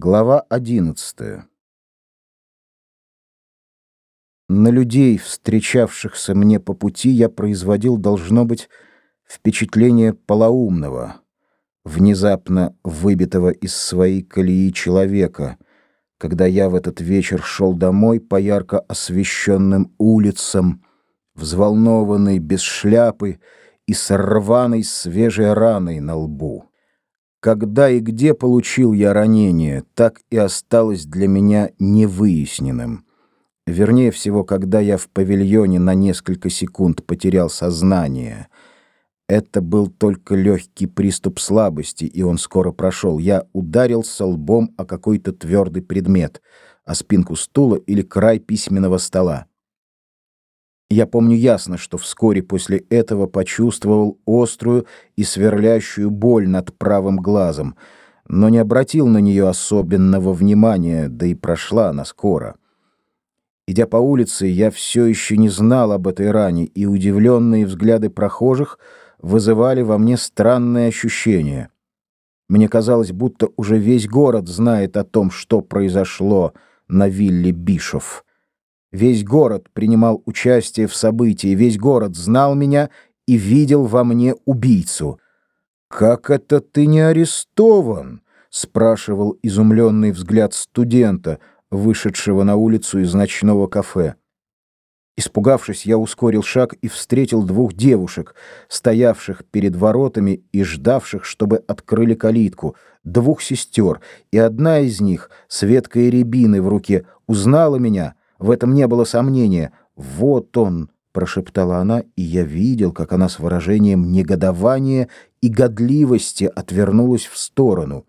Глава 11. На людей, встречавшихся мне по пути, я производил, должно быть, впечатление полоумного, внезапно выбитого из своей колеи человека, когда я в этот вечер шел домой по ярко освещенным улицам, взволнованный, без шляпы и с рваной свежей раной на лбу. Когда и где получил я ранение, так и осталось для меня невыясненным. Вернее всего, когда я в павильоне на несколько секунд потерял сознание. Это был только легкий приступ слабости, и он скоро прошел. Я ударился лбом о какой-то твердый предмет, о спинку стула или край письменного стола. Я помню ясно, что вскоре после этого почувствовал острую и сверлящую боль над правым глазом, но не обратил на нее особенного внимания, да и прошла она скоро. Идя по улице, я все еще не знал об этой ране, и удивленные взгляды прохожих вызывали во мне странное ощущение. Мне казалось, будто уже весь город знает о том, что произошло на вилле Бишов. Весь город принимал участие в событии, весь город знал меня и видел во мне убийцу. «Как это ты не арестован?» — спрашивал изумленный взгляд студента, вышедшего на улицу из ночного кафе. Испугавшись, я ускорил шаг и встретил двух девушек, стоявших перед воротами и ждавших, чтобы открыли калитку, двух сестер, и одна из них, с веткой рябины в руке, узнала меня — в этом не было сомнения. «Вот он!» — прошептала она, и я видел, как она с выражением негодования и годливости отвернулась в сторону.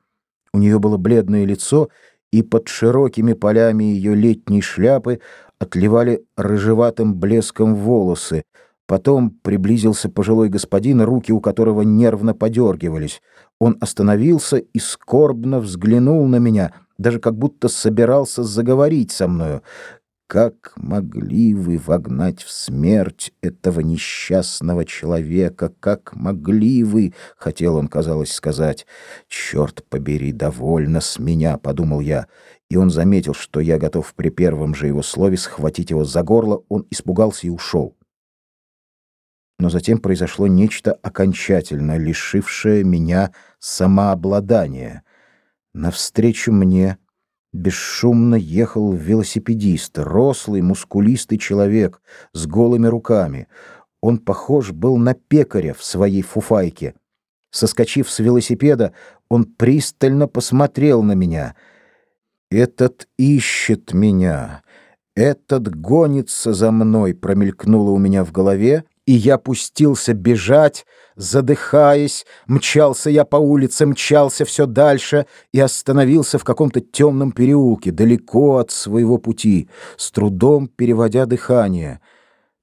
У нее было бледное лицо, и под широкими полями ее летней шляпы отливали рыжеватым блеском волосы. Потом приблизился пожилой господин, руки у которого нервно подергивались. Он остановился и скорбно взглянул на меня, даже как будто собирался заговорить со мною. Как могли вы вогнать в смерть этого несчастного человека? Как могли вы, хотел он, казалось, сказать. Черт побери, довольно с меня, подумал я. И он заметил, что я готов при первом же его слове схватить его за горло. Он испугался и ушел. Но затем произошло нечто окончательно лишившее меня самообладания. Навстречу мне Бесшумно ехал велосипедист, рослый, мускулистый человек с голыми руками. Он похож был на пекаря в своей фуфайке. Соскочив с велосипеда, он пристально посмотрел на меня. «Этот ищет меня, этот гонится за мной», промелькнуло у меня в голове, и я пустился бежать, задыхаясь, мчался я по улице, мчался все дальше и остановился в каком-то темном переулке, далеко от своего пути, с трудом переводя дыхание.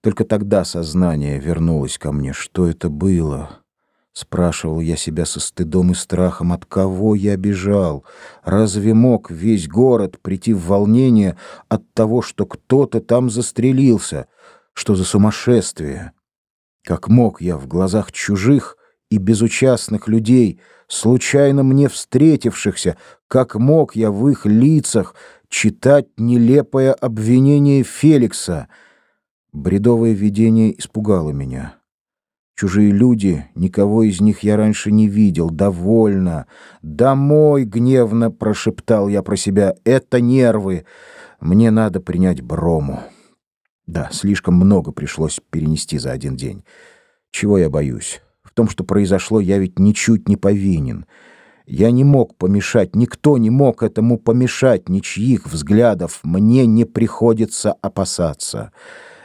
Только тогда сознание вернулось ко мне. Что это было? Спрашивал я себя со стыдом и страхом, от кого я бежал. Разве мог весь город прийти в волнение от того, что кто-то там застрелился? Что за сумасшествие? Как мог я в глазах чужих и безучастных людей, случайно мне встретившихся, как мог я в их лицах читать нелепое обвинение Феликса? Бредовое видение испугало меня. Чужие люди, никого из них я раньше не видел. Довольно. Домой, гневно прошептал я про себя. Это нервы. Мне надо принять брому. Да, слишком много пришлось перенести за один день. Чего я боюсь? В том, что произошло, я ведь ничуть не повинен. Я не мог помешать, никто не мог этому помешать, ничьих взглядов мне не приходится опасаться.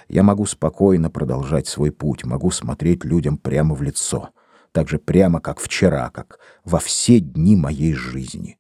Я могу спокойно продолжать свой путь, могу смотреть людям прямо в лицо, так же прямо, как вчера, как во все дни моей жизни.